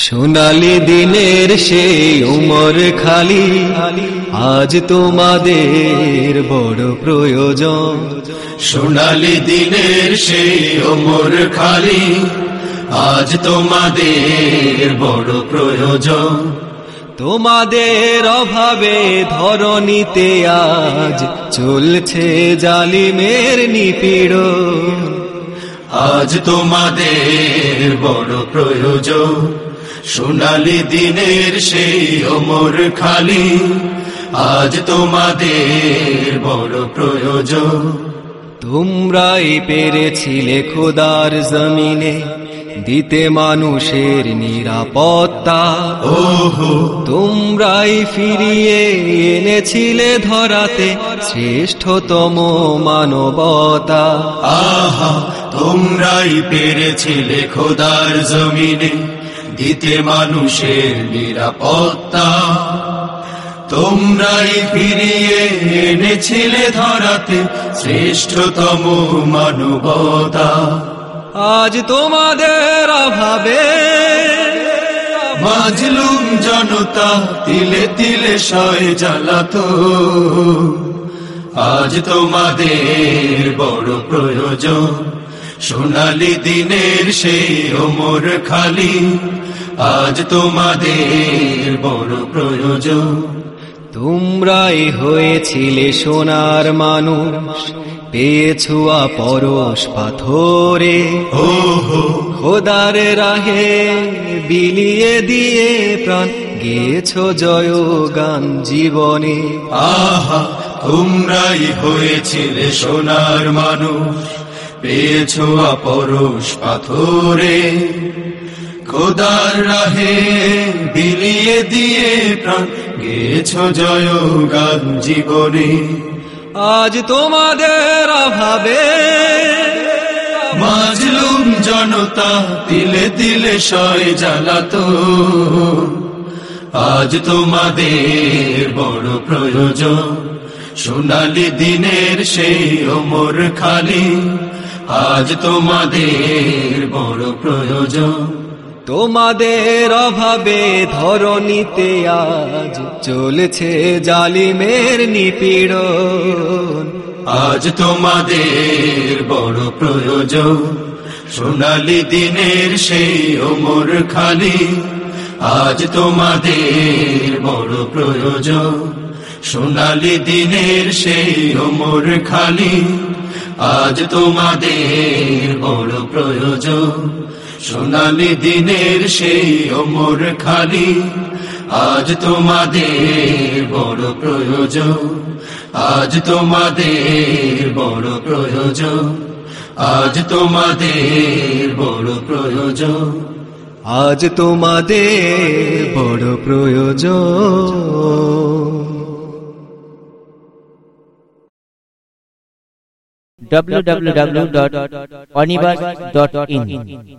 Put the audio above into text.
সোনালি দিনের সেই উমর খালি, আজ তোমাদের বড় প্রয়োজন। সোনালি দিনের সেই উমর খালি, আজ তোমাদের বড় প্রয়োজন। তোমাদের অভাবে ধরণীতে আজ চলছে জালিমের নিপীড় আজ তোমাদের বড় প্রয়োজন। সোনালি দিনের সেই ওমর খালি আজ তোমাদের বড় প্রয়োজন। তোমরাই পেরেছিলে খোদার জমিনে দিতে মানুষের নিরাপত্তা। ওহো। তোমরাই ফিরিয়ে এনেছিলে ধরাতে শ্রেষ্ঠতম মানবতা। আহা তোমরাই পেরেছিলে খোদার জমিনে দিতে মানুষের নিরাপত্তা। তোমরাই ফিরিয়ে এনেছিলে ধরাতে শ্রেষ্ঠতম মানবতা। আজ তোমাদের অভাবে মাজলুম জনতা তিলে তিলে সয় জ্বালাতো। আজ তোমাদের বড় প্রয়োজন। সোনালি দিনের সেই ওমর খালি। আজ তোমাদের বড় প্রয়োজন। তোমরাই হয়েছিলে সোনার মানুষ পেয়েছুয়া পরশ পাথরে। ওহো খোদার রাহে বিলিয়ে দিয়ে প্রাণ গেছ জয় গান জীবনে। আহা তোমরাই হয়েছিলে সোনার মানুষ। পেয়েছ পরশ পাথরে। খোদার রাহে বিলিয়ে দিয়ে প্রাণ গেছ জয় গান জীবনে। আজ তোমাদের অভাবে মাজলুম জনতা তিলে তিলে সয় জ্বালাতো। আজ তোমাদের বড় প্রয়োজন, সোনালি দিনের সেই ওমর খালি। আজ তোমাদের বড় প্রয়োজন। তোমাদের অভাবে ধরণীতে আজ চলেছে জালিমের নিপীড়ন। আজ তোমাদের বড় প্রয়োজন। সোনালি দিনের সেই ওমর খালি আজ তোমাদের বড় প্রয়োজন। সোনালি দিনের সেই ওমর খালি আজ তোমাদের বড় প্রয়োজন। সোনালি দিনের সেই ওমর খালি। আজ তোমাদের বড় প্রয়োজন। আজ তোমাদের বড় প্রয়োজন। আজ তোমাদের বড় প্রয়োজন। আজ তোমাদের বড় প্রয়োজন। www.onibus.in